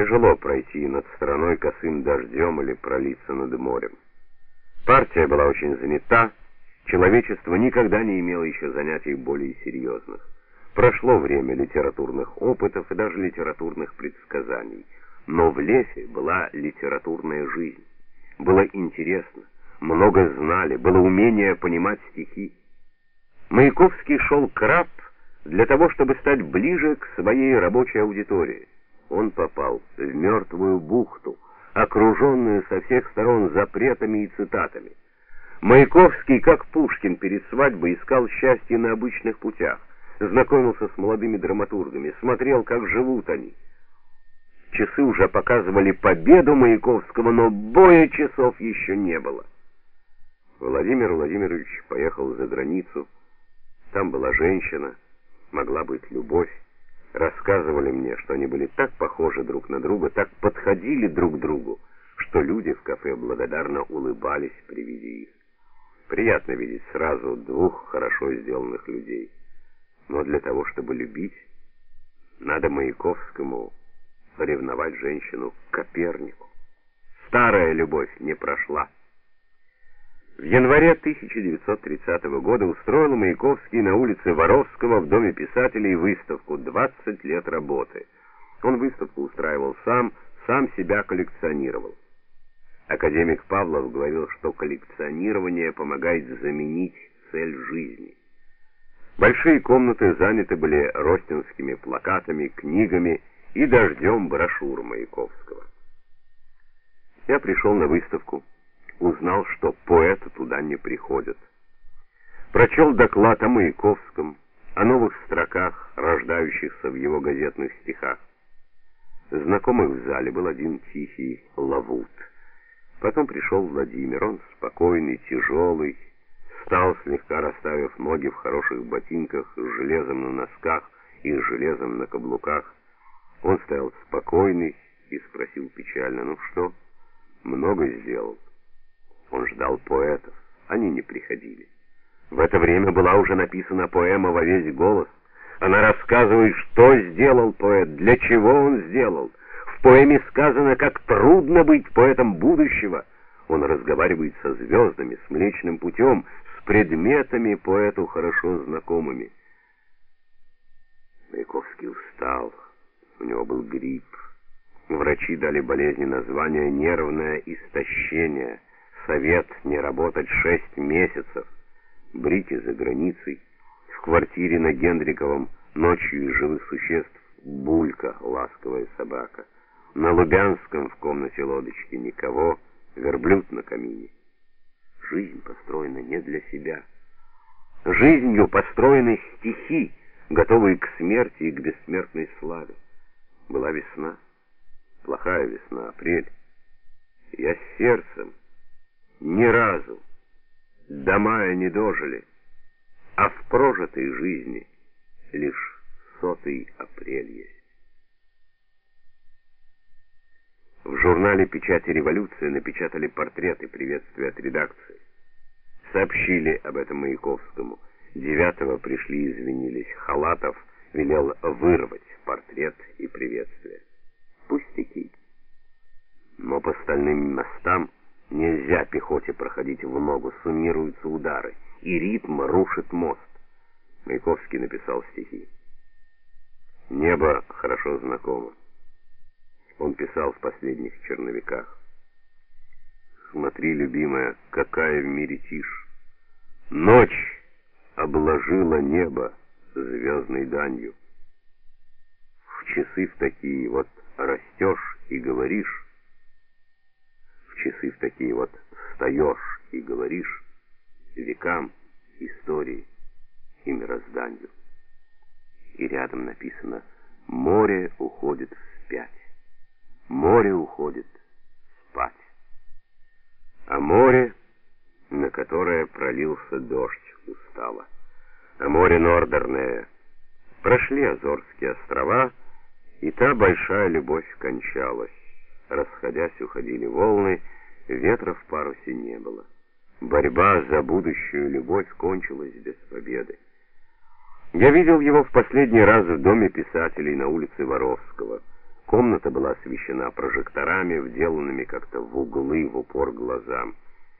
Тяжело пройти над страной косым дождем или пролиться над морем. Партия была очень занята, человечество никогда не имело еще занятий более серьезных. Прошло время литературных опытов и даже литературных предсказаний, но в лесе была литературная жизнь. Было интересно, много знали, было умение понимать стихи. Маяковский шел краб для того, чтобы стать ближе к своей рабочей аудитории. Он попал в мертвую бухту, окруженную со всех сторон запретами и цитатами. Маяковский, как Пушкин перед свадьбой, искал счастье на обычных путях, знакомился с молодыми драматургами, смотрел, как живут они. Часы уже показывали победу Маяковского, но боя часов еще не было. Владимир Владимирович поехал за границу. Там была женщина, могла быть любовь. Рассказывали мне, что они были так похожи друг на друга, так подходили друг к другу, что люди в кафе благодарно улыбались при виде их. Приятно видеть сразу двух хорошо сделанных людей. Но для того, чтобы любить, надо Маяковскому ревновать женщину к Копернику. Старая любовь не прошла. В январе 1930 года устроил Маяковский на улице Воровского в Доме писателей выставку «20 лет работы». Он выставку устраивал сам, сам себя коллекционировал. Академик Павлов говорил, что коллекционирование помогает заменить цель жизни. Большие комнаты заняты были ростинскими плакатами, книгами и дождем брошюр Маяковского. Я пришел на выставку узнал, что поэты туда не приходят. Прочел доклад о Маяковском, о новых строках, рождающихся в его газетных стихах. Знакомых в зале был один тихий Лавут. Потом пришел Владимир, он спокойный, тяжелый, встал, слегка расставив ноги в хороших ботинках, с железом на носках и с железом на каблуках. Он стоял спокойный и спросил печально, ну что, много сделал? Он ждал поэтов. Они не приходили. В это время была уже написана поэма во весь голос. Она рассказывает, что сделал поэт, для чего он сделал. В поэме сказано, как трудно быть поэтом будущего. Он разговаривает со звездами, с Млечным путем, с предметами поэту хорошо знакомыми. Маяковский устал. У него был грипп. Врачи дали болезни название «нервное истощение» совет не работать шесть месяцев, брите за границей, в квартире на Генриковом ночью из живых существ булька, ласковая собака, на Лубянском в комнате лодочки никого, верблюд на камине. Жизнь построена не для себя. Жизнью построены стихи, готовые к смерти и к бессмертной славе. Была весна, плохая весна, апрель. Я сердцем ни разу до мая не дожили, а в прожитой жизни лишь сотый апрель есть. В журнале «Печати революции» напечатали портреты приветствия от редакции. Сообщили об этом Маяковскому. Девятого пришли извинились. Халатов велел вырвать портрет и приветствие. Пустяки. Но по стальным мостам Нельзя пехоте проходить в ногу, суммируются удары, и ритм рушит мост. Маяковский написал стихи. Небо хорошо знакомо. Он писал в последних черновиках. Смотри, любимая, какая в мире тишь. Ночь обложила небо звездной данью. В часы в такие вот растешь и говоришь, часы в такие вот встаешь и говоришь векам, истории и мирозданию. И рядом написано «Море уходит вспять, море уходит спать». А море, на которое пролился дождь, устало. А море Нордерное. Прошли Азорские острова, и та большая любовь кончалась. Расходясь, уходили волны, ветра в парусе не было. Борьба за будущую любовь кончилась без победы. Я видел его в последний раз в доме писателей на улице Воровского. Комната была освещена прожекторами, вделанными как-то в углы в упор глазам.